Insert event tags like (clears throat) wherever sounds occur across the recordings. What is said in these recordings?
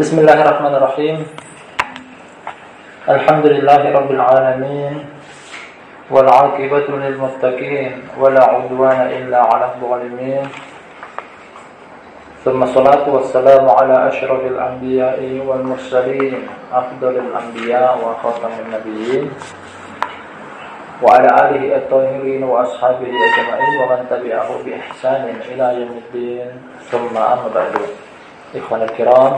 Bismillahirrahmanirrahim. Alhamdulillahirabbil alamin. Wal 'aqibatu lil muttaqin wa la 'udwana illa 'alal zalimin. ثم الصلاة والسلام على أشرف الأنبياء والمرسلين أفضل الأنبياء وخاتم النبيين وعلى آله الطاهرين وأصحابه أجمعين ومن تبعه بإحسان إلى يوم الدين ثم أما بعد إخوان الكرام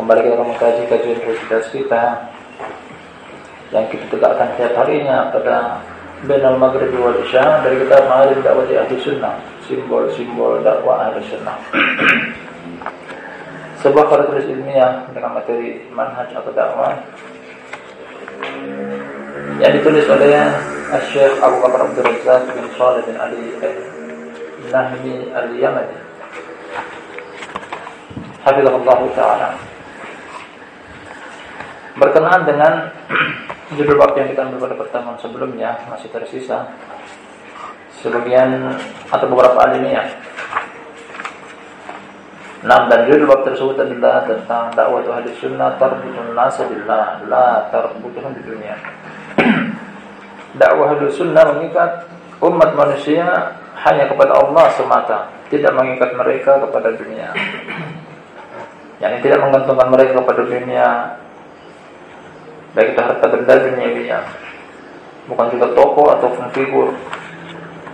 Kembali kita mengkaji kajian universitas kita yang kita tegakkan setiap harinya pada Benal Maghrib wal Isya dari kita Ma'alim Dakwah Ahli Sunnah, simbol-simbol dakwah Ahli Sunnah. Sebuah karya tulis ilmiah dengan materi manhaj atau dakwah yang ditulis oleh Syekh Abu Bakar Abdul Razak bin Salih bin Ali Nahmi Al-Yamani. Hafizahullah Ta'ala berkenaan dengan (clears throat) judul bab yang kita ambil pada pertemuan sebelumnya masih tersisa sebagian atau beberapa alimnya. Nah, dan judul bab tersebut adalah tentang dakwah ahli sunnah tarbutun nasa billah la tarbutun di dunia. (clears throat) dakwah ahli sunnah mengikat umat manusia hanya kepada Allah semata, tidak mengikat mereka kepada dunia. (clears throat) Yang tidak menggantungkan mereka kepada dunia baik itu harta benda duniawinya bukan juga toko atau figur.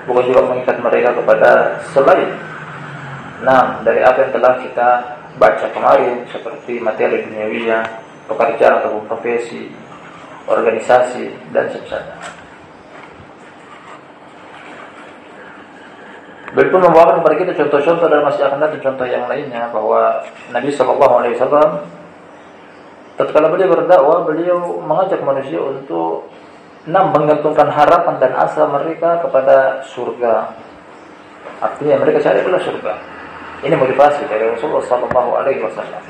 Bukan juga mengikat mereka kepada selain. Nah dari apa yang telah kita baca kemarin seperti materi duniawinya pekerjaan atau profesi organisasi dan sebagainya. Beliau pun membawakan kepada kita contoh-contoh dan masih akan datang contoh yang lainnya bahwa Nabi Shallallahu Alaihi Wasallam Tatkala beliau berdakwah, beliau mengajak manusia untuk enam menggantungkan harapan dan asa mereka kepada surga. Artinya mereka cari adalah surga. Ini motivasi dari Rasulullah Sallallahu Alaihi Wasallam.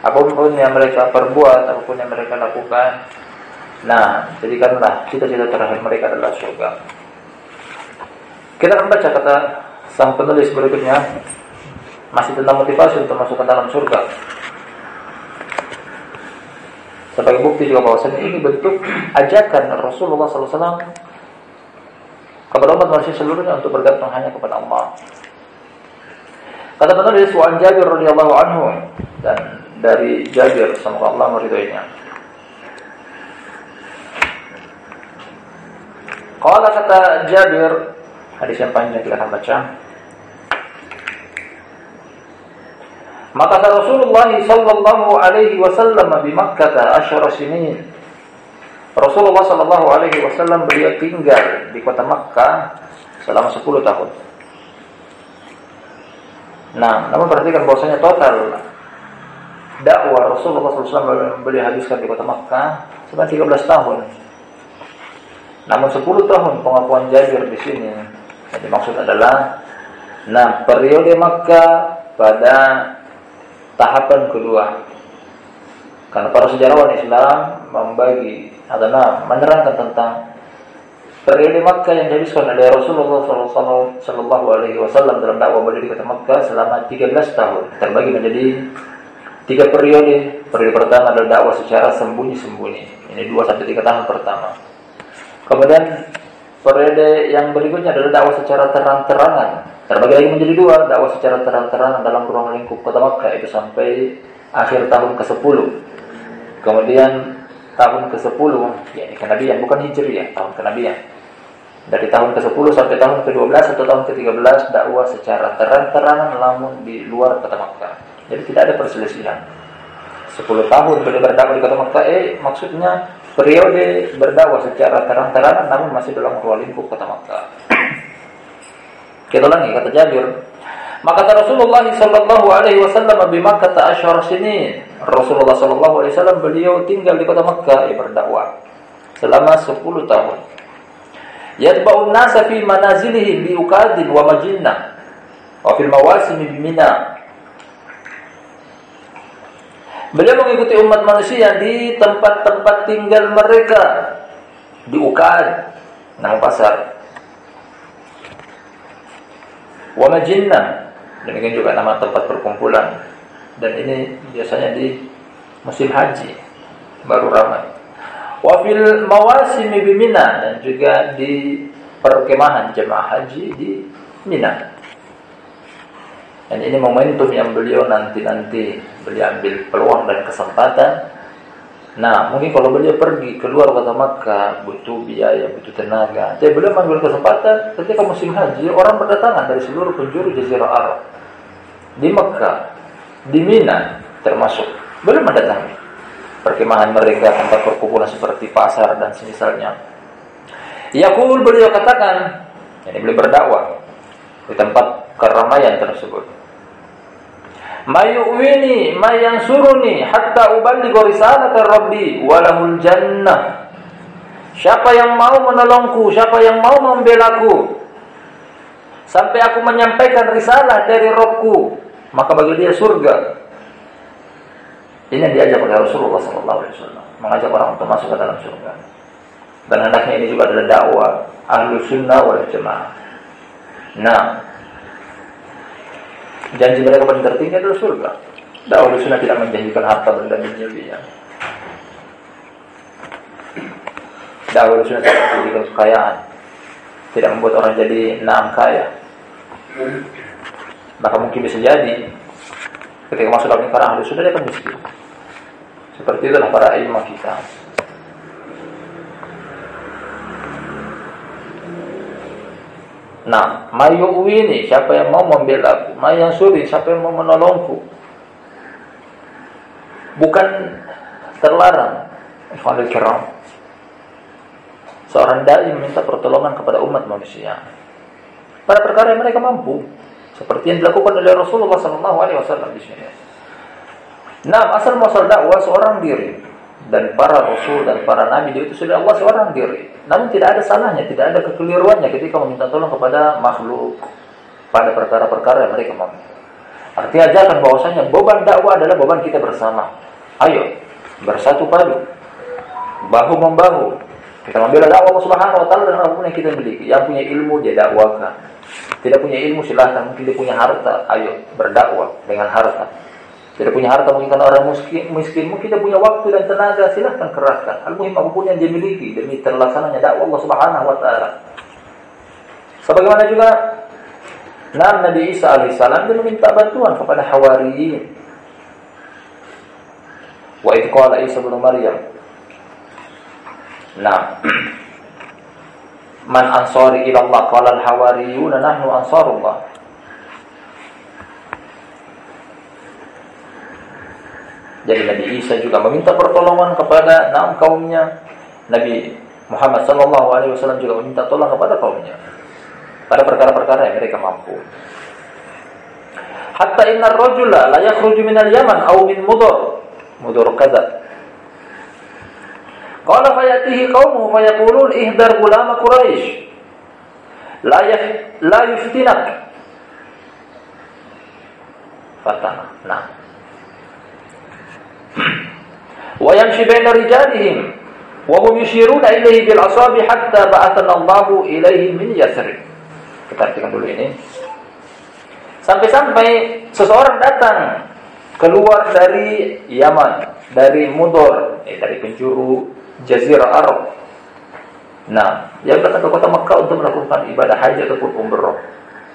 Apa pun yang mereka perbuat, apa pun yang mereka lakukan, nah jadikanlah cita-cita terakhir mereka adalah surga. Kita akan baca kata sang penulis berikutnya masih tentang motivasi untuk masuk ke dalam surga. Sebagai bukti juga bahwasanya ini bentuk ajakan Rasulullah SAW kepada umat manusia seluruhnya untuk bergantung hanya kepada Allah. Kata penulis Wan Jabir radhiyallahu anhu dan dari Jabir semoga Allah meridhoinya. Qala kata Jabir hadis yang panjang kita akan baca. Maka Rasulullah sallallahu alaihi wasallam di Makkah asyara sinin. Rasulullah sallallahu alaihi wasallam beliau tinggal di kota Makkah selama 10 tahun. Nah, namun perhatikan bahwasanya total dakwah Rasulullah SAW beliau habiskan di kota Makkah sebanyak 13 tahun. Namun 10 tahun pengakuan Jabir di sini yang dimaksud adalah nah periode Makkah pada tahapan kedua. Karena para sejarawan Islam membagi atau menerangkan tentang periode Makkah yang dihabiskan oleh Rasulullah Sallallahu Alaihi Wasallam dalam dakwah beliau di kota Makkah selama 13 tahun terbagi menjadi tiga periode. Periode pertama adalah dakwah secara sembunyi-sembunyi. Ini dua sampai tiga tahun pertama. Kemudian periode yang berikutnya adalah dakwah secara terang-terangan Terbagi lagi menjadi dua, dakwah secara terang-terangan dalam ruang lingkup kota Makkah itu sampai akhir tahun ke-10. Kemudian tahun ke-10, ya ini kenabian, bukan hijriah, tahun kenabian. Dari tahun ke-10 sampai tahun ke-12 atau tahun ke-13 dakwah secara terang-terangan namun di luar kota Makkah. Jadi tidak ada perselisihan. 10 tahun beliau berdakwah di kota Makkah, eh maksudnya periode berdakwah secara terang-terangan namun masih dalam ruang lingkup kota Makkah. Kita ulangi kata Jabir. Maka kata Rasulullah sallallahu alaihi wasallam di Makkah asyhar sini. Rasulullah sallallahu alaihi wasallam beliau tinggal di kota Makkah ya berdakwah selama 10 tahun. Yatba'un nasa fi manazilihim bi ukadin wa majinna wa fil mawasim bi Mina. Beliau mengikuti umat manusia di tempat-tempat tinggal mereka di Ukad, nama pasar, wa majinna demikian juga nama tempat perkumpulan dan ini biasanya di musim haji baru ramai. Wafil mawasim bimina dan juga di perkemahan jemaah haji di Mina. Dan ini momentum yang beliau nanti-nanti beliau ambil peluang dan kesempatan. Nah, mungkin kalau beliau pergi keluar kota Makkah butuh biaya, butuh tenaga. Jadi beliau mengambil kesempatan ketika musim haji orang berdatangan dari seluruh penjuru Jazirah Arab di Mekah, di Mina termasuk belum mendatangi perkemahan mereka tempat perkumpulan seperti pasar dan semisalnya. Yakul beliau katakan, ini beliau berdakwah di tempat keramaian tersebut. Mayu'wini suruni hatta uballighu risalata rabbi walahul jannah. Siapa yang mau menolongku, siapa yang mau membelaku sampai aku menyampaikan risalah dari Robku, maka bagi dia surga. Ini yang diajak oleh Rasulullah SAW, mengajak orang untuk masuk ke dalam surga. Dan hendaknya ini juga adalah dakwah ahlu sunnah wal jamaah. Nah, janji mereka paling tertinggi adalah surga. Dakwah sunnah tidak menjanjikan harta benda duniawi ya. Dakwah sunnah tidak menjanjikan kekayaan. Tidak membuat orang jadi naam kaya. Maka mungkin bisa jadi ketika masuk dalam lingkaran ahli sudah dia akan miskin. Seperti itulah para ilmu kita. Nah, ini siapa yang mau membela aku? yang suri siapa yang mau menolongku? Bukan terlarang. Ikhwanul kiram. Seorang dai meminta pertolongan kepada umat manusia. Pada perkara yang mereka mampu. Seperti yang dilakukan oleh Rasulullah SAW. Nah, asal muasal dakwah seorang diri dan para rasul dan para nabi itu sudah Allah seorang diri. Namun tidak ada salahnya, tidak ada kekeliruannya ketika meminta tolong kepada makhluk pada perkara-perkara yang mereka mampu. Artinya ajakan bahwasanya beban dakwah adalah beban kita bersama. Ayo bersatu padu, bahu membahu. Kita membela dakwah Allah Subhanahu wa taala dengan apa pun yang kita miliki. Yang punya ilmu dia dakwahkan. Tidak punya ilmu silahkan, mungkin dia punya harta, ayo berdakwah dengan harta. Tidak punya harta mungkin karena orang miskin, miskin mungkin dia punya waktu dan tenaga, silahkan kerahkan. Al-muhim apa pun yang dia miliki demi terlaksananya dakwah Allah Subhanahu wa taala. Sebagaimana juga Nabi Isa alaihissalam dia meminta bantuan kepada Hawariyin. Wa idh qala Isa bin Maryam Nah (clears throat) Man ansari ila Allah qala nahnu ansarullah Jadi Nabi Isa juga meminta pertolongan kepada enam kaumnya. Nabi Muhammad sallallahu alaihi wasallam juga meminta tolong kepada kaumnya pada perkara-perkara yang mereka mampu. Hatta inna ar-rajula la yakhruju min al-Yaman aw min Mudar. Mudar kadza. Qala fayatihi qaumuhu fayaqulun ihdar gulama Quraisy. La yaf la yuftinak. Fatana. Nah ilaihi bil asabi hatta ba'athana Allahu ilaihi min Yasrib. Kita artikan dulu ini. Sampai-sampai seseorang datang keluar dari Yaman, dari Mudor, eh, dari penjuru Jazirah Arab. Nah, yang datang ke kota Mekah untuk melakukan ibadah haji ataupun umroh.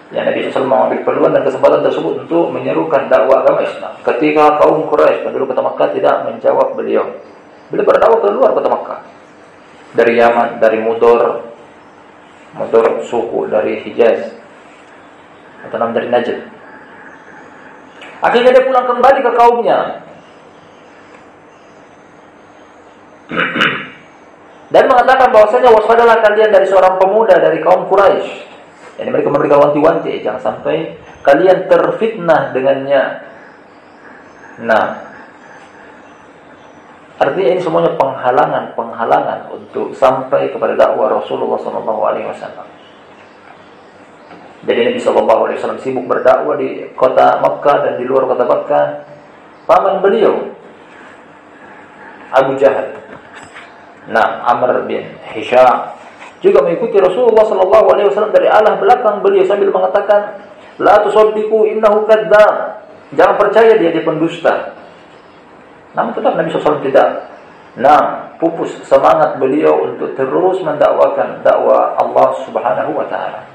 Ya Nabi SAW mengambil kesempatan tersebut untuk menyerukan dakwah agama Islam. Ketika kaum Quraisy penduduk kota Makkah tidak menjawab beliau, beliau berdakwah keluar kota Makkah dari Yaman, dari Mudor, Mudor suku dari Hijaz atau nama dari Najd. Akhirnya dia pulang kembali ke kaumnya. (clears throat) Dan mengatakan bahwasanya waspadalah kalian dari seorang pemuda dari kaum Quraisy Yani mereka memberikan wanti-wanti jangan sampai kalian terfitnah dengannya. Nah, artinya ini semuanya penghalangan-penghalangan untuk sampai kepada dakwah Rasulullah SAW. Jadi Nabi Shallallahu Alaihi Wasallam sibuk berdakwah di kota Makkah dan di luar kota Makkah. Paman beliau Abu Jahal, nah Amr bin Hisham juga mengikuti Rasulullah sallallahu alaihi wasallam dari Allah belakang beliau sambil mengatakan la tusaddiqu innahu kadzdzab Jangan percaya dia dia pendusta. Namun tetap Nabi SAW tidak Nah, pupus semangat beliau untuk terus mendakwakan dakwah Allah Subhanahu wa taala.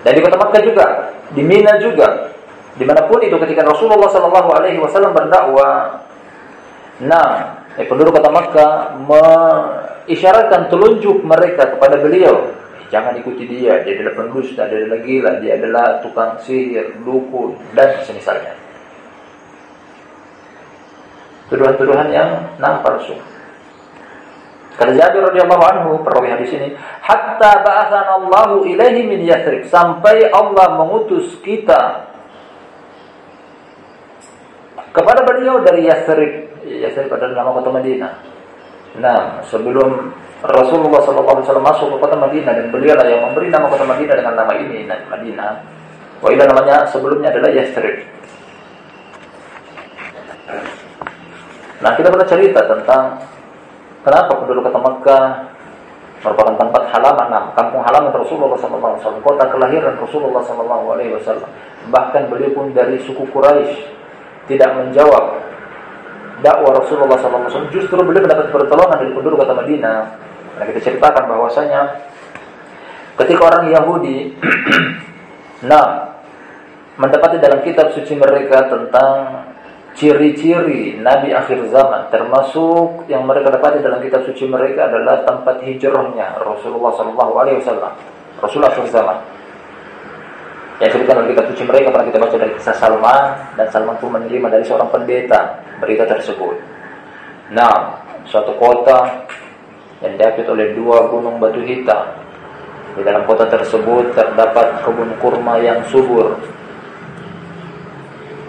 Dan di kota Makkah juga, di Mina juga, di mana pun itu ketika Rasulullah Sallallahu Alaihi Wasallam berdakwah, nah, eh, penduduk kota Makkah mengisyaratkan telunjuk mereka kepada beliau Jangan ikuti dia, dia adalah pendusta, dia adalah gila, dia adalah tukang sihir, dukun, dan semisalnya. Tuduhan-tuduhan yang nampak palsu. Kata Jabir radhiyallahu anhu, perawi hadis ini, hatta ba'athana Allahu ilaihi min Yathrib, sampai Allah mengutus kita kepada beliau dari Yathrib. Yathrib adalah nama kota Madinah. Nah, sebelum Rasulullah SAW masuk ke kota Madinah dan beliau lah yang memberi nama kota Madinah dengan nama ini, Madinah. Wailah namanya sebelumnya adalah Yathrib. Nah, kita pernah cerita tentang kenapa penduduk kota Mekah merupakan tempat halaman, nah, kampung halaman Rasulullah SAW, kota kelahiran Rasulullah SAW. Bahkan beliau pun dari suku Quraisy tidak menjawab dakwah Rasulullah SAW. Justru beliau mendapat pertolongan dari penduduk kota Madinah Nah, kita ceritakan bahwasanya ketika orang Yahudi (clears throat) nah mendapati dalam kitab suci mereka tentang ciri-ciri Nabi akhir zaman termasuk yang mereka dapati dalam kitab suci mereka adalah tempat hijrahnya Rasulullah Shallallahu Alaihi Wasallam Rasul akhir zaman yang disebutkan dalam kitab suci mereka pernah kita baca dari kisah Salman dan Salman pun menerima dari seorang pendeta berita tersebut. Nah, suatu kota yang diapit oleh dua gunung batu hitam. Di dalam kota tersebut terdapat kebun kurma yang subur.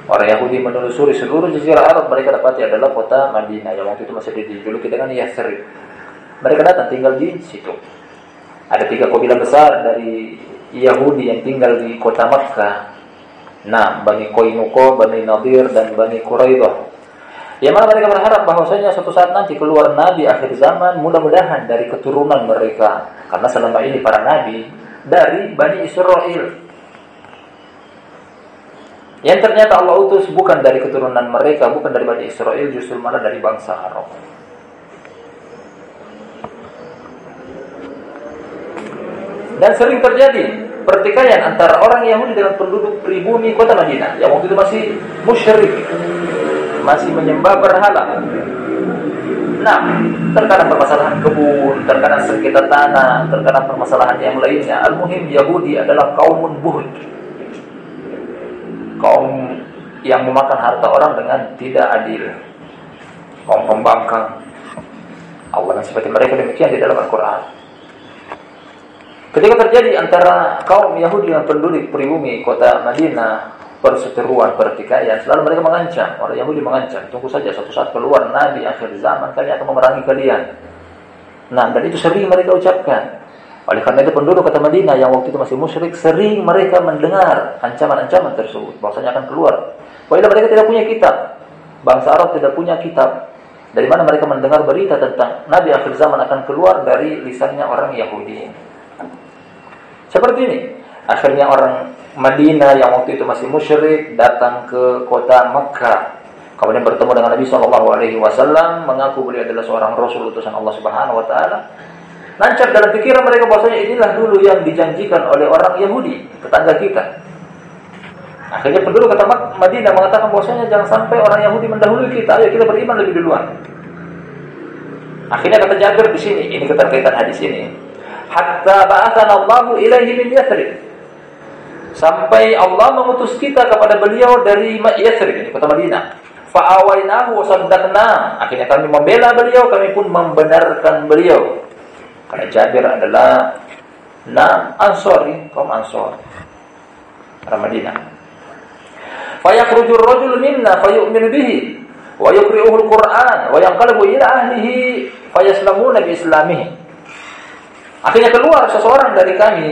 Orang Yahudi menelusuri seluruh jazirah Arab mereka dapati adalah kota Madinah yang waktu itu masih dijuluki dengan Yathrib. Mereka datang tinggal di situ. Ada tiga kabilah besar dari Yahudi yang tinggal di kota Makkah. Nah, Bani Koinuko, Bani Nadir, dan Bani Quraidah. Yang mana mereka berharap bahwasanya suatu saat nanti keluar nabi akhir zaman mudah-mudahan dari keturunan mereka. Karena selama ini para nabi dari Bani Israel. Yang ternyata Allah utus bukan dari keturunan mereka, bukan dari Bani Israel, justru malah dari bangsa Arab. Dan sering terjadi pertikaian antara orang Yahudi dengan penduduk pribumi kota Madinah yang waktu itu masih musyrik masih menyembah berhala. Nah, terkadang permasalahan kebun, terkadang sengketa tanah, terkadang permasalahan yang lainnya. Al-muhim Yahudi adalah kaum buhud. Kaum yang memakan harta orang dengan tidak adil. Kaum pembangkang. Allah seperti mereka demikian di dalam Al-Quran. Ketika terjadi antara kaum Yahudi yang penduduk pribumi kota Madinah perseteruan, pertikaian, selalu mereka mengancam, orang Yahudi mengancam, tunggu saja suatu saat keluar Nabi akhir zaman, kalian akan memerangi kalian. Nah, dan itu sering mereka ucapkan. Oleh karena itu penduduk kota Madinah yang waktu itu masih musyrik, sering mereka mendengar ancaman-ancaman tersebut, bahwasanya akan keluar. Walaupun mereka tidak punya kitab, bangsa Arab tidak punya kitab. Dari mana mereka mendengar berita tentang Nabi akhir zaman akan keluar dari lisannya orang Yahudi. Seperti ini. Akhirnya orang Madinah yang waktu itu masih musyrik datang ke kota Mekah. Kemudian bertemu dengan Nabi Shallallahu Alaihi Wasallam, mengaku beliau adalah seorang Rasul utusan Allah Subhanahu Wa Taala. Nancap dalam pikiran mereka bahwasanya inilah dulu yang dijanjikan oleh orang Yahudi, tetangga kita. Akhirnya penduduk kota Madinah mengatakan bahwasanya jangan sampai orang Yahudi mendahului kita, ayo kita beriman lebih duluan. Akhirnya kata Jabir di sini, ini keterkaitan hadis ini. Hatta ba'athana Allahu ilaihi min Yathrib sampai Allah mengutus kita kepada beliau dari Yathrib kota Madinah. Fa'awainahu wa. Akhirnya kami membela beliau, kami pun membenarkan beliau. Karena Jabir adalah na Ansori, kaum Ansor. Orang Madinah. Fayakhruju ar-rajul minna fayu'minu bihi wa yuqri'uhu al-Qur'an wa yanqalibu ila ahlihi fayaslamuna bi islamihi. Akhirnya keluar seseorang dari kami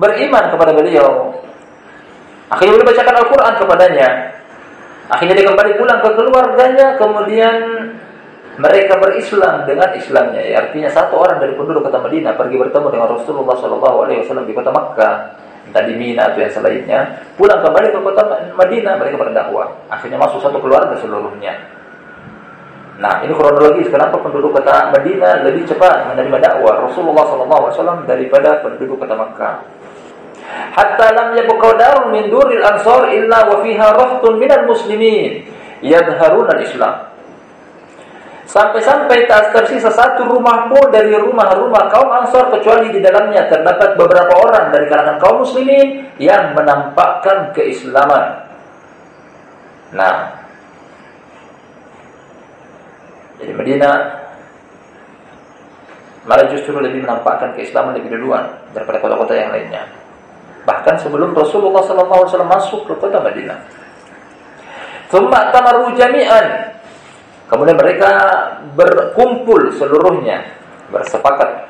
beriman kepada beliau Akhirnya beliau bacakan Al-Quran kepadanya. Akhirnya dia kembali pulang ke keluarganya, kemudian mereka berislam dengan Islamnya. Ya, artinya satu orang dari penduduk kota Madinah pergi bertemu dengan Rasulullah Wasallam di kota Makkah, entah di Mina atau yang selainnya, pulang kembali ke kota Madinah mereka berdakwah. Akhirnya masuk satu keluarga seluruhnya. Nah, ini kronologis kenapa penduduk kota Madinah lebih cepat menerima dakwah Rasulullah Wasallam daripada penduduk kota Makkah. Hatta lam yabqa darun min duril ansar illa wa fiha rahtun minal muslimin yadharun al-islam. Sampai-sampai tak tersisa satu rumah pun dari rumah-rumah kaum Ansor kecuali di dalamnya terdapat beberapa orang dari kalangan kaum muslimin yang menampakkan keislaman. Nah, jadi Medina malah justru lebih menampakkan keislaman lebih duluan daripada kota-kota yang lainnya. Bahkan sebelum Rasulullah SAW masuk ke kota Madinah. Thumma tamaru jami'an Kemudian mereka berkumpul seluruhnya, bersepakat.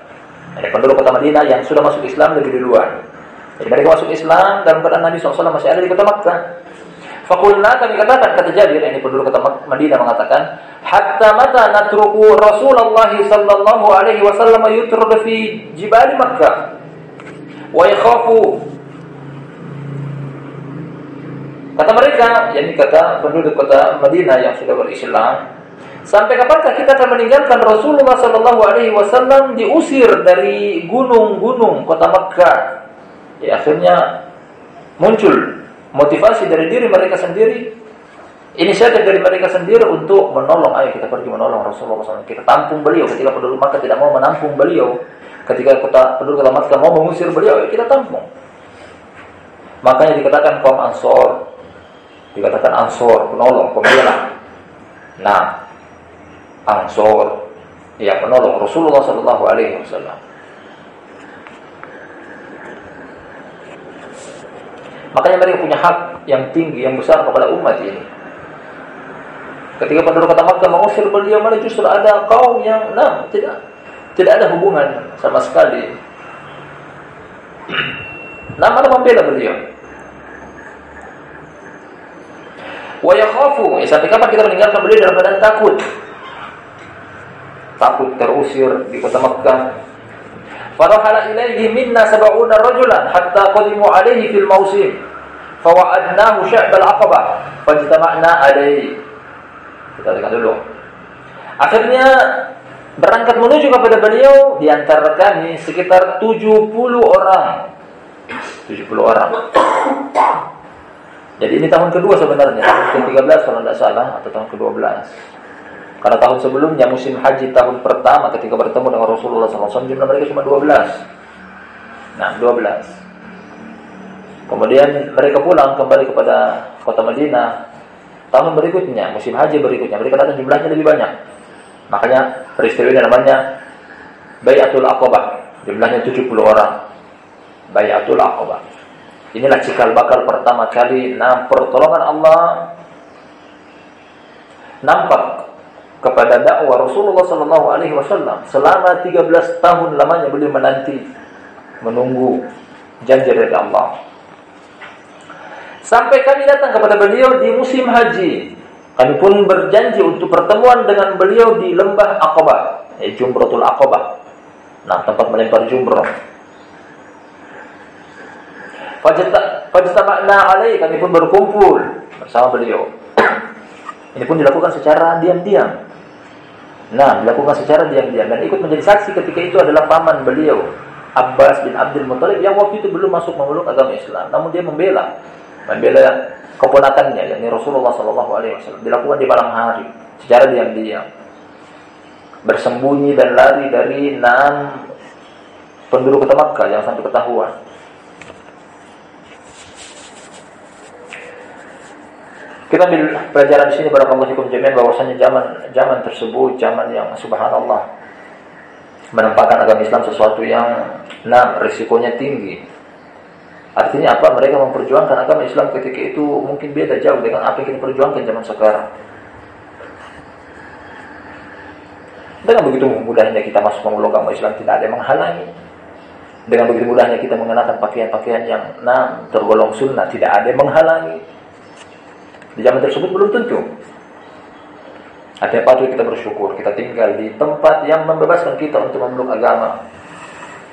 Ada penduduk kota Madinah yang sudah masuk Islam lebih duluan. Jadi mereka masuk Islam dalam keadaan Nabi SAW masih ada di kota Makkah. Fakulna kami katakan kata Jabir ini penduduk kota Madinah mengatakan, hatta mata natruku Rasulullah sallallahu alaihi wasallam yutrud fi jibal Makkah wa yakhafu Kata mereka, yakni kata penduduk kota Madinah yang sudah berislam, Sampai kapankah kita akan meninggalkan Rasulullah Sallallahu Alaihi Wasallam diusir dari gunung-gunung kota Mekah? Ya akhirnya muncul motivasi dari diri mereka sendiri, inisiatif dari mereka sendiri untuk menolong. Ayo kita pergi menolong Rasulullah SAW. Kita tampung beliau ketika penduduk Makkah tidak mau menampung beliau. Ketika kota penduduk Makkah mau mengusir beliau, ayo kita tampung. Makanya dikatakan kaum Ansor, dikatakan Ansor, penolong, pembela. Nah, Ansor yang menolong Rasulullah Sallallahu Alaihi Wasallam. Makanya mereka punya hak yang tinggi, yang besar kepada umat ini. Ketika penduduk kota Makkah mengusir beliau, malah justru ada kaum yang, nah, tidak tidak ada hubungan sama sekali. Nah, malah membela beliau. Wa yakhafu, ya, sampai kapan kita meninggalkan beliau dalam keadaan takut? takut terusir di kota Makkah. Farahala ilaihi minna sab'una rajulan hatta qadimu alaihi fil mausim. Fawa'adnahu sya'b al-aqabah fajtama'na alaihi. Kita dulu. Akhirnya berangkat menuju kepada beliau di antara kami sekitar 70 orang. 70 orang. Jadi ini tahun kedua sebenarnya, tahun ke-13 kalau tidak salah atau tahun ke-12. Karena tahun sebelumnya musim haji tahun pertama ketika bertemu dengan Rasulullah SAW jumlah mereka cuma 12. Nah, 12. Kemudian mereka pulang kembali kepada kota Madinah. Tahun berikutnya, musim haji berikutnya, mereka datang jumlahnya lebih banyak. Makanya peristiwa ini namanya Bayatul Aqabah. Jumlahnya 70 orang. Bayatul Aqabah. Inilah cikal bakal pertama kali nah pertolongan Allah nampak kepada dakwah Rasulullah Sallallahu Alaihi Wasallam selama 13 tahun lamanya beliau menanti menunggu janji dari Allah. Sampai kami datang kepada beliau di musim haji kami pun berjanji untuk pertemuan dengan beliau di lembah Aqabah eh, Jumratul Aqabah nah tempat melempar jumrah Fajtama'na alaih kami pun berkumpul bersama beliau. (clears throat) Ini pun dilakukan secara diam-diam Nah, dilakukan secara diam-diam dan ikut menjadi saksi ketika itu adalah paman beliau Abbas bin Abdul Muthalib yang waktu itu belum masuk memeluk agama Islam, namun dia membela membela keponakannya yakni Rasulullah Shallallahu alaihi wasallam dilakukan di malam hari secara diam-diam. Bersembunyi dan lari dari enam penduduk kota yang sampai ketahuan. Kita ambil pelajaran di sini barakallahu fikum jami'an bahwasanya zaman zaman tersebut zaman yang subhanallah menempatkan agama Islam sesuatu yang nah risikonya tinggi. Artinya apa? Mereka memperjuangkan agama Islam ketika itu mungkin beda jauh dengan apa yang kita perjuangkan zaman sekarang. Dengan begitu mudahnya kita masuk memeluk agama Islam tidak ada yang menghalangi. Dengan begitu mudahnya kita mengenakan pakaian-pakaian yang nah tergolong sunnah tidak ada yang menghalangi. Di zaman tersebut belum tentu. Ada patut kita bersyukur. Kita tinggal di tempat yang membebaskan kita untuk memeluk agama.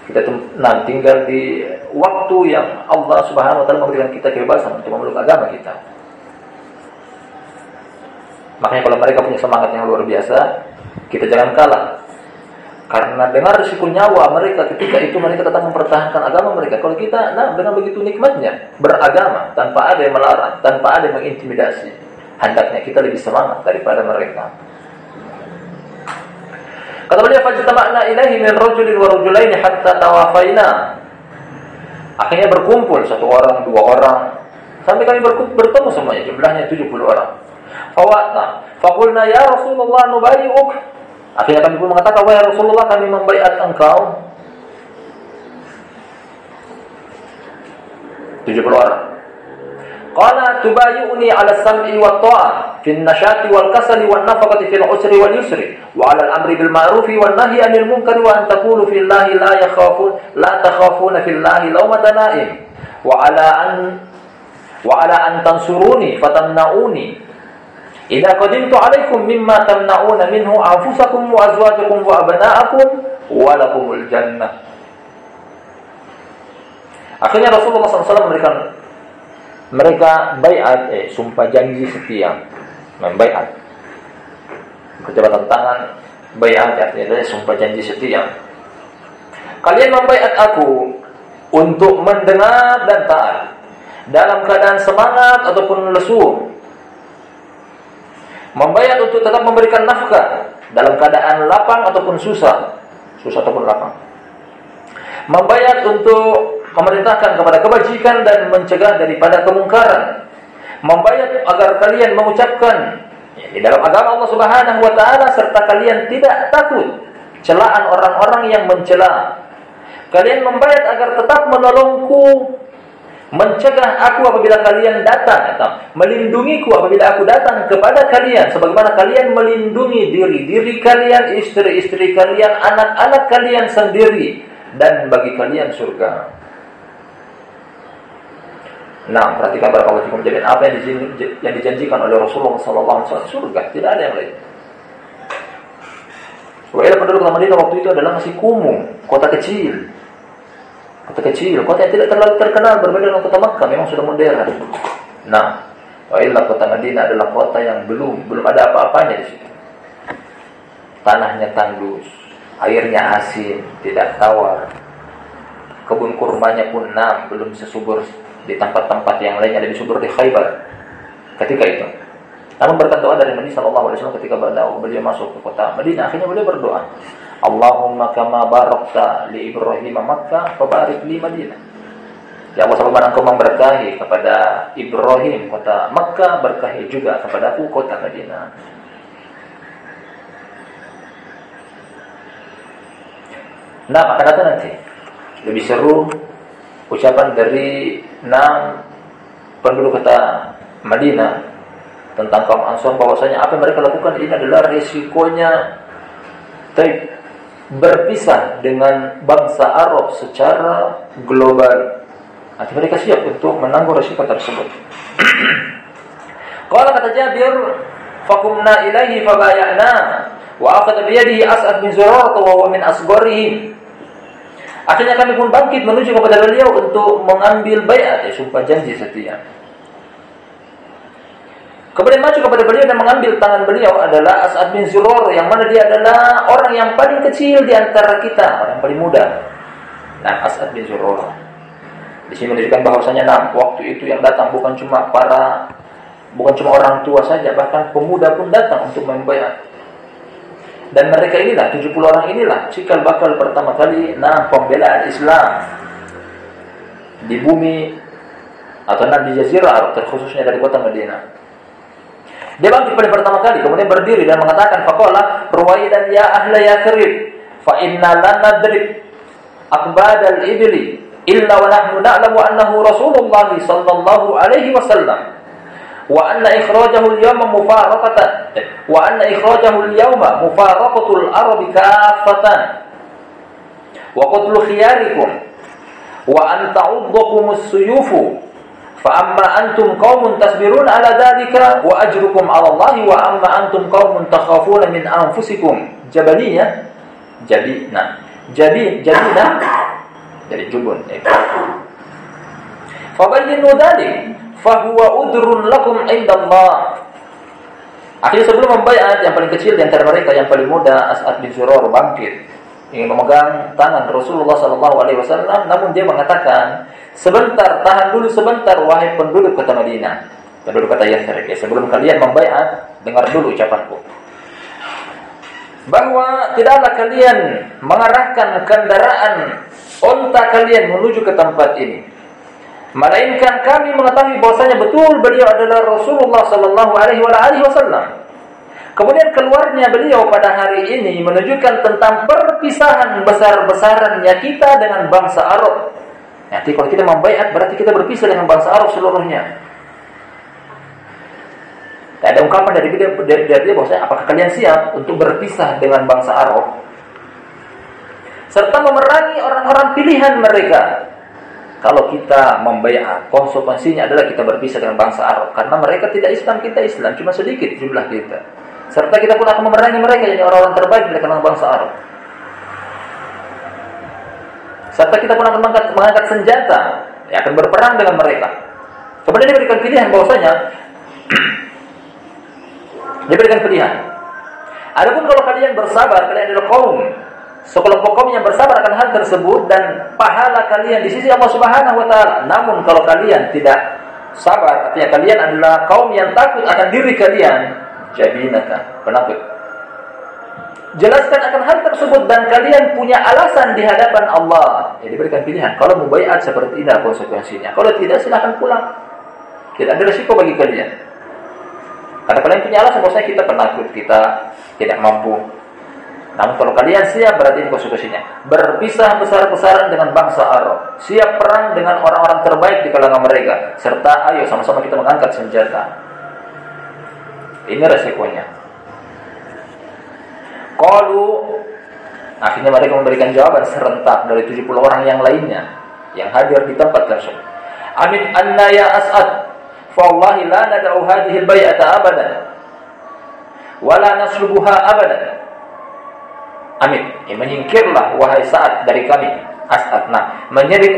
Kita nah, tinggal di waktu yang Allah Subhanahu wa taala memberikan kita kebebasan untuk memeluk agama kita. Makanya kalau mereka punya semangat yang luar biasa, kita jangan kalah. Karena dengan risiko nyawa mereka ketika itu mereka tetap mempertahankan agama mereka. Kalau kita, nah dengan begitu nikmatnya beragama tanpa ada yang melarang, tanpa ada yang mengintimidasi, hendaknya kita lebih semangat daripada mereka. Kata beliau, "Fajtama'na ilaihi min rajulin wa rajulaini hatta tawafaina." Akhirnya berkumpul satu orang, dua orang, sampai kami bertemu semuanya, jumlahnya 70 orang. Fawatna, faqulna ya Rasulullah nubayyuk. Akhirnya kami pun mengatakan, "Wahai Rasulullah, kami membaiat engkau." 70 orang. Qala tubayuni 'ala sam'i wa ta'ah fi an-nashati wal kasali wan nafaqati fil usri wal yusri wa 'ala al-amri bil ma'rufi wan nahyi 'anil munkari wa an taqulu fillahi la yakhafun la takhafuna fillahi lawmata na'im wa 'ala an wa 'ala an tansuruni fatamna'uni idza qadimtu 'alaykum mimma tamna'una minhu anfusakum wa azwajakum wa abna'akum wa lakumul jannah. Akhirnya Rasulullah SAW memberikan mereka bayat eh sumpah janji setia. Membaiat berjabatan tangan bayat artinya sumpah janji setia. Kalian membaiat aku untuk mendengar dan taat dalam keadaan semangat ataupun lesu membayar untuk tetap memberikan nafkah dalam keadaan lapang ataupun susah susah ataupun lapang membayar untuk memerintahkan kepada kebajikan dan mencegah daripada kemungkaran. Membayar agar kalian mengucapkan ya, di dalam agama Allah Subhanahu wa taala serta kalian tidak takut celaan orang-orang yang mencela. Kalian membayar agar tetap menolongku, mencegah aku apabila kalian datang atau melindungiku apabila aku datang kepada kalian sebagaimana kalian melindungi diri diri kalian, istri-istri kalian, anak-anak kalian sendiri dan bagi kalian surga. Nah, perhatikan barakallahu fikum jadi apa yang, dijanjikan oleh Rasulullah SAW surga, tidak ada yang lain. Soalnya penduduk Madinah waktu itu adalah masih kumuh, kota kecil. Kota kecil, kota yang tidak terlalu terkenal berbeda dengan kota Makkah, memang sudah modern. Nah, Wailah kota Madinah adalah kota yang belum belum ada apa-apanya di situ. Tanahnya tandus, airnya asin, tidak tawar. Kebun kurmanya pun nam, belum sesubur di tempat-tempat yang lainnya lebih subur di Khaybar ketika itu. Namun berkat doa dari Nabi Shallallahu Alaihi Wasallam ketika beliau, beliau masuk ke kota Madinah, akhirnya beliau berdoa, Allahumma kama barakta li Ibrahim Makkah, fabarik li Madinah. Ya Allah sebagaimana engkau memberkahi kepada Ibrahim kota Makkah, berkahi juga kepada aku kota Madinah. Nah, akan datang nanti lebih seru ucapan dari enam penduduk kota Madinah tentang kaum Ansor bahwasanya apa yang mereka lakukan ini adalah risikonya taib berpisah dengan bangsa Arab secara global. Nanti mereka siap untuk menanggung risiko tersebut. Kalau kata Jabir, "Fakumna ilaihi fabayana wa akhadha bi yadihi As'ad bin Zurarah wa huwa min asgharihim." Akhirnya kami pun bangkit menuju kepada beliau untuk mengambil bayat, ya, sumpah janji setia. Kemudian maju kepada beliau dan mengambil tangan beliau adalah As'ad bin Zuror yang mana dia adalah orang yang paling kecil di antara kita, orang yang paling muda. Nah, As'ad bin Zuror. Di sini menunjukkan bahwasanya nah, waktu itu yang datang bukan cuma para bukan cuma orang tua saja, bahkan pemuda pun datang untuk membayar. Dan mereka inilah 70 orang inilah cikal bakal pertama kali nah pembelaan Islam di bumi atau nah di jazirah terkhususnya dari kota Madinah. Dia bangkit pada pertama kali kemudian berdiri dan mengatakan faqala ruwaidan ya ahla Yathrib fa inna lan akbad al-ibli illa wa nahnu na'lamu annahu Rasulullah sallallahu alaihi wasallam. Wa anna ikhrajahu al-yawma mufaraqatan wa anna ikhrajahu al-yawma mufaraqatul arabi kaffatan. Wa qatlu khiyarikum wa an ta'uddakum as-suyufu Fa amma antum qaumun tasbirun ala dzalika wa ajrukum 'ala Allah wa amma antum qaumun takhafuna. Jabaliyah jadi nah jadi jadi nah jadi jubun ya. Fabayyinu dzalik fa huwa udrun lakum 'inda Allah. Akhirnya sebelum membayar yang paling kecil di antara mereka yang paling muda As'ad bin Zuror bangkit ingin memegang tangan Rasulullah Sallallahu Alaihi Wasallam, namun dia mengatakan, sebentar, tahan dulu sebentar, wahai penduduk kota Madinah, penduduk kota Yathrib. Ya, sebelum kalian membayar, dengar dulu ucapanku. Bahwa tidaklah kalian mengarahkan kendaraan onta kalian menuju ke tempat ini. Melainkan kami mengetahui bahwasanya betul beliau adalah Rasulullah Sallallahu Alaihi Wasallam. Kemudian keluarnya beliau pada hari ini menunjukkan tentang perpisahan besar-besarannya kita dengan bangsa Arab. Nanti kalau kita membaiat berarti kita berpisah dengan bangsa Arab seluruhnya. Tidak ada ungkapan dari dia, dari, dari dia bahwasanya apakah kalian siap untuk berpisah dengan bangsa Arab? Serta memerangi orang-orang pilihan mereka. Kalau kita membaiat, konsekuensinya adalah kita berpisah dengan bangsa Arab karena mereka tidak Islam, kita Islam, cuma sedikit jumlah kita. Serta kita pun akan memerangi mereka yang orang-orang terbaik dari kalangan bangsa Arab. Serta kita pun akan mengangkat, mengangkat senjata yang akan berperang dengan mereka. Kemudian diberikan pilihan bahwasanya (clears throat) diberikan pilihan. Adapun kalau kalian bersabar, kalian adalah kaum sekelompok kaum yang bersabar akan hal tersebut dan pahala kalian di sisi Allah Subhanahu wa taala. Namun kalau kalian tidak sabar, artinya kalian adalah kaum yang takut akan diri kalian, jabinatan, penakut. Jelaskan akan hal tersebut dan kalian punya alasan di hadapan Allah. Jadi berikan pilihan. Kalau mau bayat seperti ini konsekuensinya. Kalau tidak silahkan pulang. Tidak ada resiko bagi kalian. Karena kalian punya alasan kita penakut, kita tidak mampu. Namun kalau kalian siap berarti ini konsekuensinya. Berpisah besar-besaran dengan bangsa Arab. Siap perang dengan orang-orang terbaik di kalangan mereka. Serta ayo sama-sama kita mengangkat senjata. Ini resikonya. Kalau akhirnya mereka memberikan jawaban serentak dari 70 orang yang lainnya yang hadir di tempat tersebut. Amin anna ya as'ad fa wallahi la nad'u hadhihi al-bay'ata abadan wa la naslubuha abadan. Amin, ya, menyingkirlah wahai saat dari kami As'ad. Nah,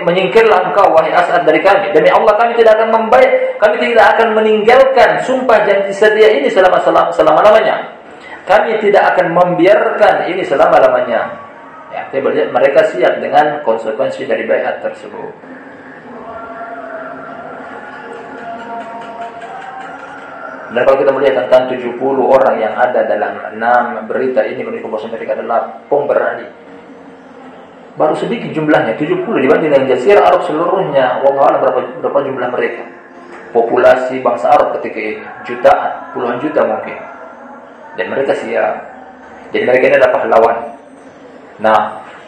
menyingkirlah engkau wahai As'ad dari kami. Demi Allah kami tidak akan membaik, kami tidak akan meninggalkan sumpah janji setia ini selama selama lamanya. Kami tidak akan membiarkan ini selama lamanya. Ya, mereka siap dengan konsekuensi dari bayat tersebut. Dan kalau kita melihat tentang 70 orang yang ada dalam enam berita ini bahwa mereka adalah pemberani baru sedikit jumlahnya 70 dibanding dengan Jazirah Arab seluruhnya. Wallah berapa berapa jumlah mereka. Populasi bangsa Arab ketika jutaan puluhan juta mungkin. Dan mereka siap. Jadi mereka ini adalah pahlawan. Nah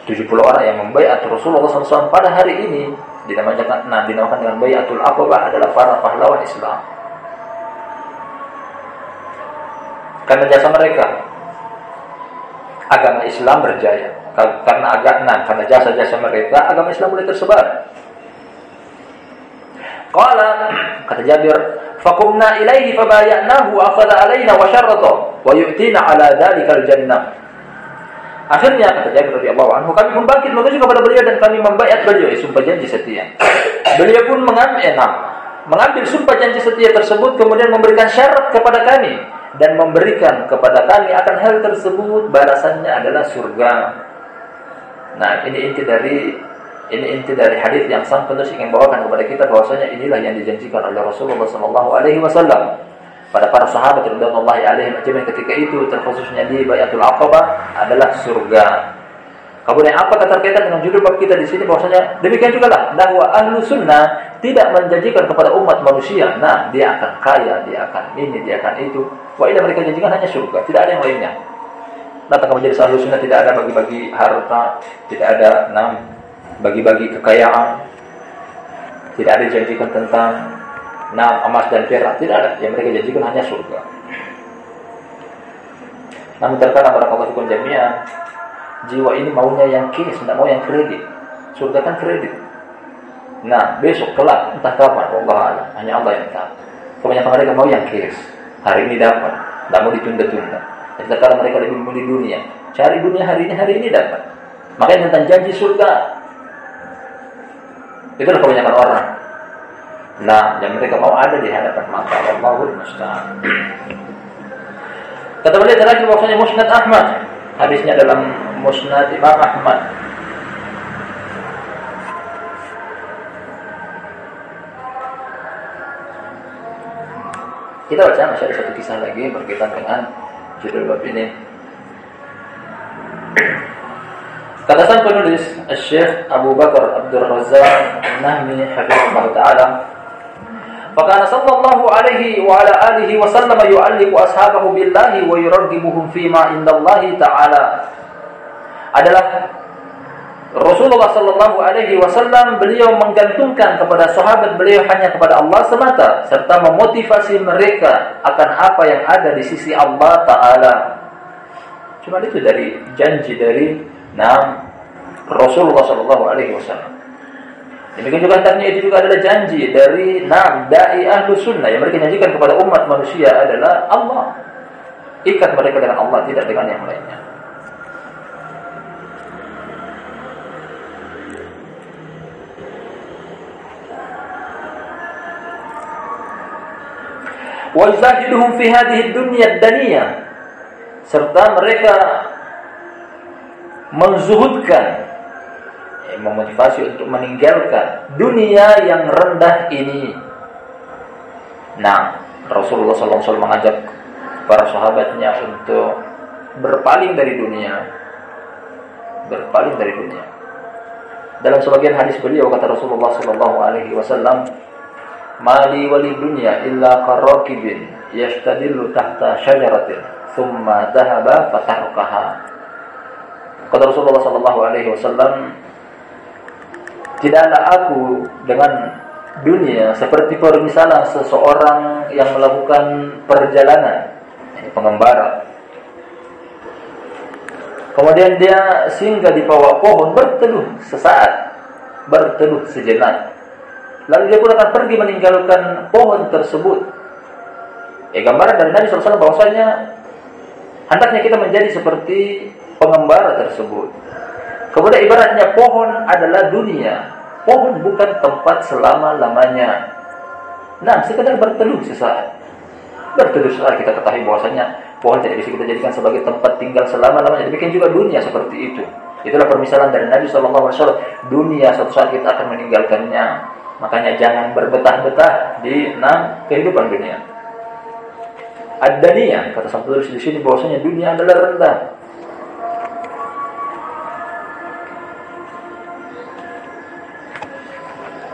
70 orang yang membayar Rasulullah SAW pada hari ini dinamakan nah dinamakan dengan bayatul aqabah adalah para pahlawan Islam. Karena jasa mereka agama Islam berjaya karena agak nah, karena jasa-jasa mereka agama Islam mulai tersebar. Qala kata Jabir, "Faqumna ilaihi fabayanahu akhadha alaina wa syarrata wa yu'tina ala dzalikal jannah." Akhirnya kata Jabir radhiyallahu anhu, kami pun bangkit menuju kepada beliau dan kami membayar beliau ya, sumpah janji setia. Beliau pun mengambil enam, mengambil sumpah janji setia tersebut kemudian memberikan syarat kepada kami dan memberikan kepada kami akan hal tersebut balasannya adalah surga. Nah, ini inti dari ini inti dari hadis yang sang penulis ingin bawakan kepada kita bahwasanya inilah yang dijanjikan oleh Rasulullah Sallallahu Alaihi Wasallam pada para sahabat radhiyallahu alaihim ajmain ketika itu terkhususnya di Bayatul Aqabah adalah surga. Kemudian apa keterkaitan dengan judul bab kita di sini bahwasanya demikian juga lah dakwah ahlu sunnah tidak menjanjikan kepada umat manusia, nah dia akan kaya, dia akan ini, dia akan itu. Wah ini mereka janjikan hanya surga, tidak ada yang lainnya datang menjadi sahlu sunnah tidak ada bagi-bagi harta, tidak ada enam bagi-bagi kekayaan, tidak ada janjikan tentang enam emas dan perak, tidak ada. Yang mereka janjikan hanya surga. Namun terkadang orang Allah hukum jamiah, jiwa ini maunya yang cash, tidak mau yang kredit. Surga kan kredit. Nah, besok kelak entah kapan Allah hanya Allah yang tahu. Kebanyakan mereka mau yang kis. Hari ini dapat, tidak mau ditunda-tunda. Dan sekarang mereka lebih memilih dunia. Cari dunia hari ini, hari ini dapat. Makanya tentang janji surga. Itulah kebanyakan orang. Nah, yang mereka mau ada di hadapan mata Allahul Musta'an. Kata beliau terakhir bahwasanya Musnad Ahmad. Hadisnya dalam Musnad Imam Ahmad. Kita baca masih ada satu kisah lagi berkaitan dengan judul bab ini. Kata sang penulis Syekh Abu Bakar Abdul Razak Nahmi Habibullah Ta'ala فكان صلى الله عليه وعلى آله وسلم يعلق أصحابه بالله ويرغبهم فيما عند الله تعالى adalah Rasulullah Sallallahu Alaihi Wasallam beliau menggantungkan kepada sahabat beliau hanya kepada Allah semata serta memotivasi mereka akan apa yang ada di sisi Allah Taala. Cuma itu dari janji dari nam Rasulullah Sallallahu Alaihi Wasallam. Demikian juga hendaknya itu juga adalah janji dari nam dai ahlu sunnah yang mereka janjikan kepada umat manusia adalah Allah. Ikat mereka dengan Allah tidak dengan yang lainnya. Wajahiduhum fi hadhihi dunya daniyah serta mereka menzuhudkan memotivasi untuk meninggalkan dunia yang rendah ini. Nah, Rasulullah SAW mengajak para sahabatnya untuk berpaling dari dunia, berpaling dari dunia. Dalam sebagian hadis beliau kata Rasulullah Wasallam, "Mali wali dunya illa karakibin yastadillu tahta syajaratin, thumma dahaba fatarkaha." Kata Rasulullah Sallallahu Alaihi Wasallam, Tidaklah aku dengan dunia seperti permisalan seseorang yang melakukan perjalanan, pengembara. Kemudian dia singgah di bawah pohon berteduh sesaat, berteduh sejenak. Lalu dia pun akan pergi meninggalkan pohon tersebut. Ya gambaran dari Nabi SAW bahwasanya hendaknya kita menjadi seperti pengembara tersebut. Kemudian ibaratnya pohon adalah dunia. Pohon bukan tempat selama-lamanya. Nah, sekedar berteduh sesaat. Berteduh sesaat kita ketahui bahwasanya pohon tidak bisa kita jadikan sebagai tempat tinggal selama-lamanya. Demikian juga dunia seperti itu. Itulah permisalan dari Nabi SAW. Dunia suatu saat kita akan meninggalkannya. Makanya jangan berbetah-betah di enam kehidupan dunia. Ad-daniyah, kata sang tulis di sini bahwasanya dunia adalah rendah.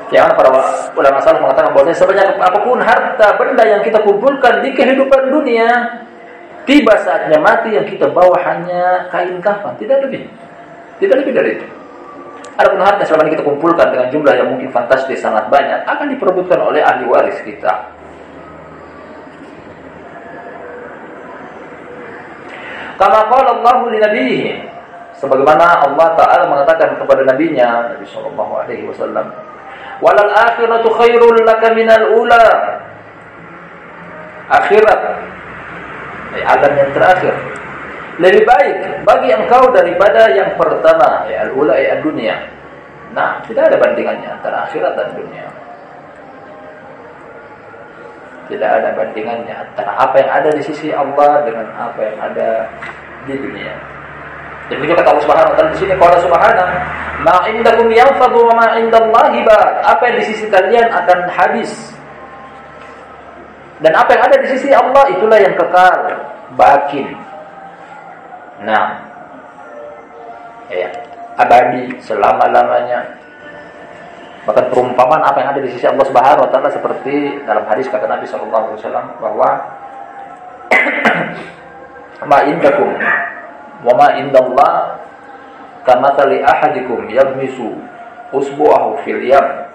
Yang para ulama salaf mengatakan bahwa sebanyak apa pun harta benda yang kita kumpulkan di kehidupan dunia, tiba saatnya mati yang kita bawa hanya kain kafan, tidak lebih. Tidak lebih dari itu. Adapun harta selama ini kita kumpulkan dengan jumlah yang mungkin fantastis sangat banyak akan diperebutkan oleh ahli waris kita. Kama qala Allah li nabiyhi sebagaimana Allah taala mengatakan kepada nabinya Nabi sallallahu alaihi wasallam walal akhiratu khairul laka minal ula akhirat eh, alam yang terakhir lebih baik bagi engkau daripada yang pertama ya al-ula ya dunia nah tidak ada bandingannya antara akhirat dan dunia tidak ada bandingannya antara apa yang ada di sisi Allah dengan apa yang ada di dunia jadi juga kata Allah Subhanahu wa di sini qala subhanahu ma indakum yanfadu wa ma indallahi ba. Apa yang di sisi kalian akan habis. Dan apa yang ada di sisi Allah itulah yang kekal, bakin. Nah, ya, abadi selama-lamanya. Bahkan perumpamaan apa yang ada di sisi Allah Subhanahu wa taala seperti dalam hadis kata Nabi sallallahu alaihi wasallam bahwa (clears throat) ma indakum wa ma indallah kamathali ahadikum yagmisu usbu'ahu fil yam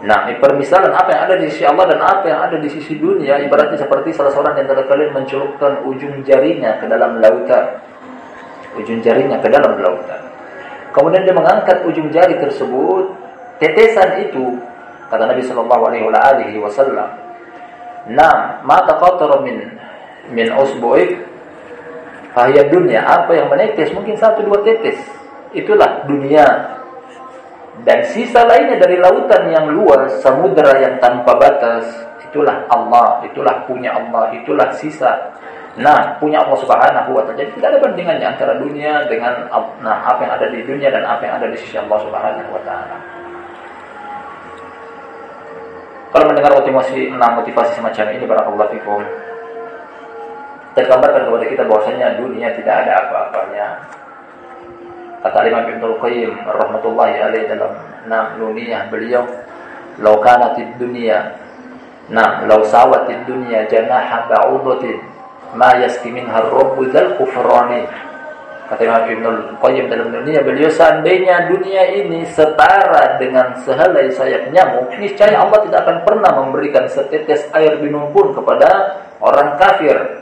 Nah, permisalan apa yang ada di sisi Allah dan apa yang ada di sisi dunia ibaratnya seperti salah seorang di antara kalian mencelupkan ujung jarinya ke dalam lautan. Ujung jarinya ke dalam lautan. Kemudian dia mengangkat ujung jari tersebut. Tetesan itu kata Nabi Shallallahu Alaihi Wasallam, "Nam, kotor min min usbuik, fahiyat dunia apa yang menetes? Mungkin satu dua tetes. Itulah dunia dan sisa lainnya dari lautan yang luas samudera yang tanpa batas itulah Allah itulah punya Allah itulah sisa. Nah punya Allah Subhanahu wa taala. Jadi tidak ada bandingannya antara dunia dengan nah apa yang ada di dunia dan apa yang ada di sisi Allah Subhanahu wa taala. Kalau mendengar motivasi enam motivasi semacam ini barakallahu fikum tergambarkan kepada kita bahwasanya dunia tidak ada apa-apanya kata Imam Ibnu Qayyim rahmatullahi alaihi dalam nuniyah beliau "Lau kanatid dunya Nah, lau sawatid dunya janaha ba'udatin ma yaski minha rabbu dzal kufrani. Kata Imam Ibnu Qayyim dalam dunia beliau seandainya dunia ini setara dengan sehelai sayap nyamuk, niscaya Allah tidak akan pernah memberikan setetes air minum pun kepada orang kafir.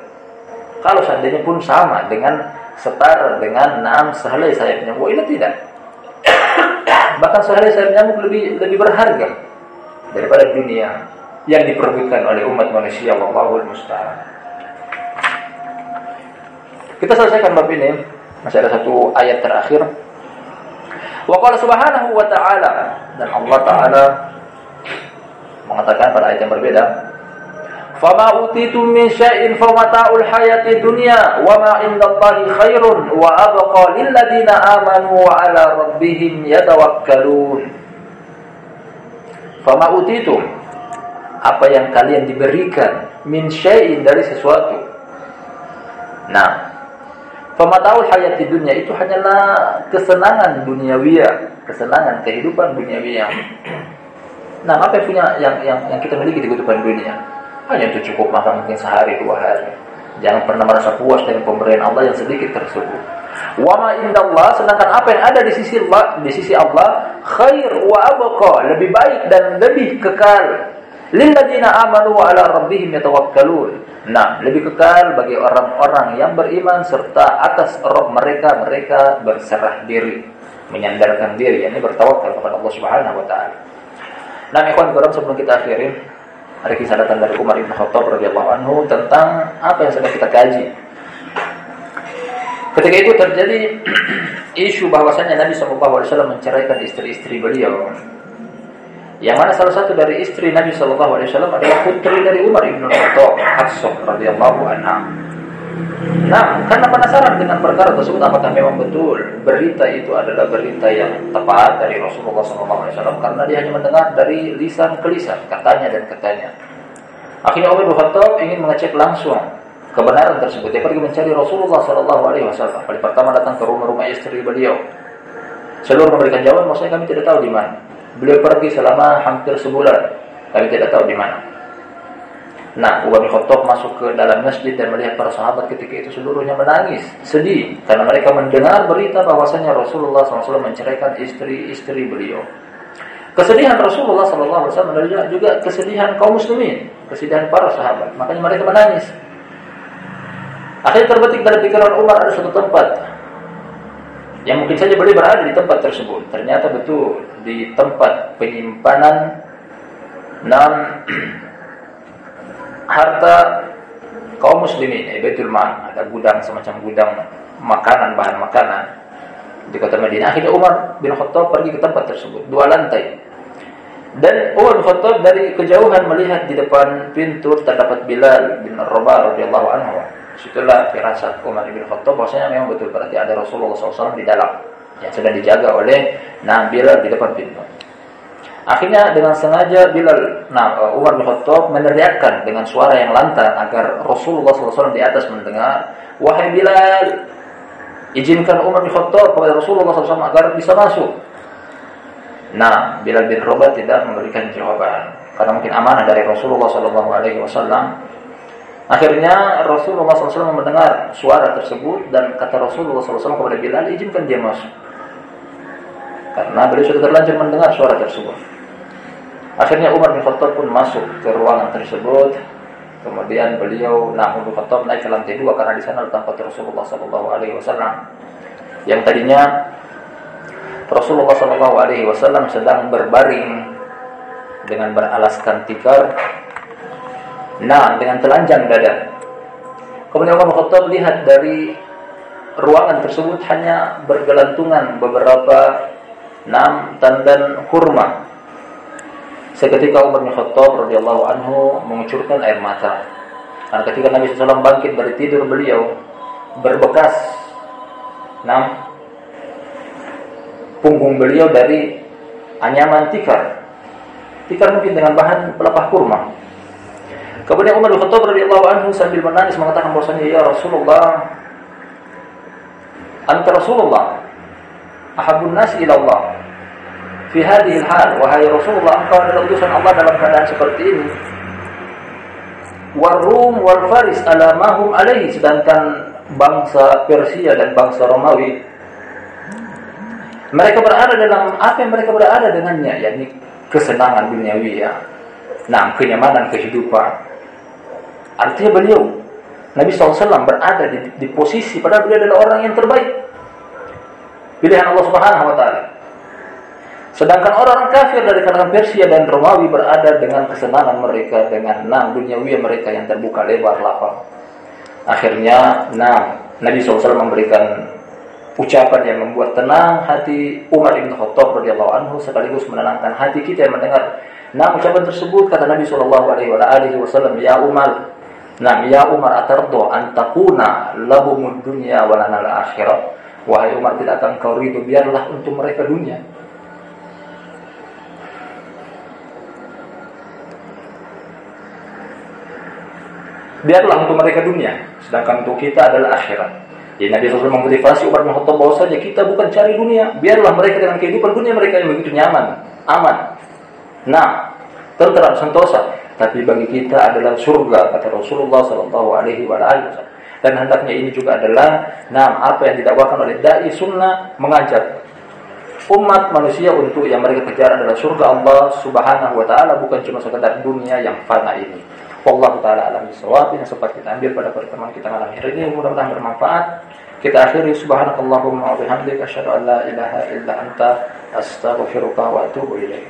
Kalau seandainya pun sama dengan setara dengan enam sehelai sayap nyamuk, ini tidak. (coughs) Bahkan sehelai sayap nyamuk lebih lebih berharga daripada dunia yang diperbutkan oleh umat manusia wallahul musta'an. Kita selesaikan bab ini. Masih ada satu ayat terakhir. Wa qala subhanahu wa ta'ala dan Allah taala mengatakan pada ayat yang berbeda, "Fama utitum min syai'in famata'ul hayati dunya wa ma indallahi khairun wa abqa lil ladina amanu wa 'ala rabbihim yatawakkalun." Fama utitum apa yang kalian diberikan min syai'in dari sesuatu. Nah, pemataul hayat di dunia itu hanyalah kesenangan duniawiya, kesenangan kehidupan duniawiya. Nah, apa yang punya yang yang, yang kita miliki di kehidupan dunia? Hanya itu cukup makan mungkin sehari dua hari. Jangan pernah merasa puas dengan pemberian Allah yang sedikit tersebut. Wa ma indallah sedangkan apa yang ada di sisi Allah, di sisi Allah khair wa abqa, lebih baik dan lebih kekal Lilladzina amanu wa ala rabbihim yatawakkalun. Nah, lebih kekal bagi orang-orang yang beriman serta atas roh mereka mereka berserah diri, menyandarkan diri, yakni bertawakal kepada Allah Subhanahu wa taala. Nah, ikhwan sebelum kita akhiri, ada kisah datang dari Umar bin Khattab radhiyallahu anhu tentang apa yang sedang kita kaji. Ketika itu terjadi (clears throat) isu bahwasanya Nabi SAW menceraikan istri-istri beliau yang mana salah satu dari istri Nabi Wasallam adalah putri dari Umar ibn Khattab, Hafsah radhiyallahu anha. Nah, karena penasaran dengan perkara tersebut, apakah memang betul berita itu adalah berita yang tepat dari Rasulullah SAW? Karena dia hanya mendengar dari lisan ke lisan, katanya dan katanya. Akhirnya Umar bin Khattab ingin mengecek langsung kebenaran tersebut. Dia pergi mencari Rasulullah SAW. Kali pertama datang ke rumah-rumah istri beliau. Seluruh memberikan jawaban, maksudnya kami tidak tahu di mana. Beliau pergi selama hampir sebulan. Kami tidak tahu di mana. Nah, Umar bin Khattab masuk ke dalam masjid dan melihat para sahabat ketika itu seluruhnya menangis, sedih karena mereka mendengar berita bahwasanya Rasulullah SAW menceraikan istri-istri beliau. Kesedihan Rasulullah SAW adalah juga kesedihan kaum muslimin, kesedihan para sahabat. Makanya mereka menangis. Akhirnya terbetik dari pikiran Umar ada satu tempat yang mungkin saja beliau berada di tempat tersebut. Ternyata betul di tempat penyimpanan enam (clears throat) harta kaum muslimin, ya, Baitul Mal, ada gudang semacam gudang makanan, bahan makanan di kota Madinah. Akhirnya Umar bin Khattab pergi ke tempat tersebut, dua lantai. Dan Umar bin Khattab dari kejauhan melihat di depan pintu terdapat Bilal bin Rabah radhiyallahu anhu. Situlah firasat Umar bin Khattab bahwasanya memang betul berarti ada Rasulullah SAW di dalam yang sedang dijaga oleh Nabi Bilal di depan pintu. Akhirnya dengan sengaja Bilal, nah Umar bin Khattab meneriakkan dengan suara yang lantang agar Rasulullah SAW di atas mendengar, wahai Bilal, izinkan Umar bin Khattab kepada Rasulullah SAW agar bisa masuk. Nah, Bilal bin Rabah tidak memberikan jawaban karena mungkin amanah dari Rasulullah SAW Akhirnya Rasulullah SAW mendengar suara tersebut dan kata Rasulullah SAW kepada Bilal, izinkan dia masuk. Karena beliau sudah terlanjur mendengar suara tersebut. Akhirnya Umar bin Khattab pun masuk ke ruangan tersebut. Kemudian beliau, nah Umar bin Khattab naik ke lantai dua karena di sana tempat Rasulullah SAW. Yang tadinya Rasulullah Shallallahu Alaihi Wasallam sedang berbaring dengan beralaskan tikar, nah dengan telanjang dada. Kemudian Umar Khattab lihat dari ruangan tersebut hanya bergelantungan beberapa enam tandan kurma. Seketika Umar bin Khattab radhiyallahu anhu mengucurkan air mata. Karena ketika Nabi SAW bangkit dari tidur beliau berbekas enam punggung beliau dari anyaman tikar tikar mungkin dengan bahan pelepah kurma. Kemudian Umar bin Khattab radhiyallahu anhu sambil menangis mengatakan bahwasanya ya Rasulullah anta Rasulullah ahabun nas ila Allah fi hadhihi hal wahai Rasulullah engkau adalah utusan Allah dalam keadaan seperti ini warum wal faris alamahum alaihi sedangkan bangsa Persia dan bangsa Romawi mereka berada dalam apa yang mereka berada dengannya yakni kesenangan duniawi ya. Nah, kenyamanan kehidupan. Artinya beliau Nabi SAW berada di, di posisi padahal beliau adalah orang yang terbaik. Pilihan Allah Subhanahu wa taala. Sedangkan orang kafir dari kalangan Persia dan Romawi berada dengan kesenangan mereka dengan nah duniawi mereka yang terbuka lebar lapang. Akhirnya, nah Nabi SAW memberikan ucapan yang membuat tenang hati Umar bin Khattab radhiyallahu anhu sekaligus menenangkan hati kita yang mendengar. Nah, ucapan tersebut kata Nabi sallallahu alaihi wasallam, "Ya Umar, nah ya Umar atardo an takuna lahumud dunya wa lana akhirat." Wahai Umar, tidak akan kau ridho biarlah untuk mereka dunia. Biarlah untuk mereka dunia, sedangkan untuk kita adalah akhirat. Jadi Nabi SAW memotivasi Umar bin Khattab bahwa saja kita bukan cari dunia, biarlah mereka dengan kehidupan dunia mereka yang begitu nyaman, aman. Nah, tentram sentosa, tapi bagi kita adalah surga kata Rasulullah Sallallahu Alaihi Wasallam. Dan hendaknya ini juga adalah nah apa yang didakwakan oleh dai sunnah mengajak umat manusia untuk yang mereka kejar adalah surga Allah Subhanahu wa taala bukan cuma sekedar dunia yang fana ini. Wallahu taala alam bisawab yang sempat kita ambil pada pertemuan kita malam hari ini mudah-mudahan bermanfaat. Kita akhiri subhanakallahumma wa bihamdika asyhadu an la ilaha illa anta astaghfiruka wa atubu ilaik.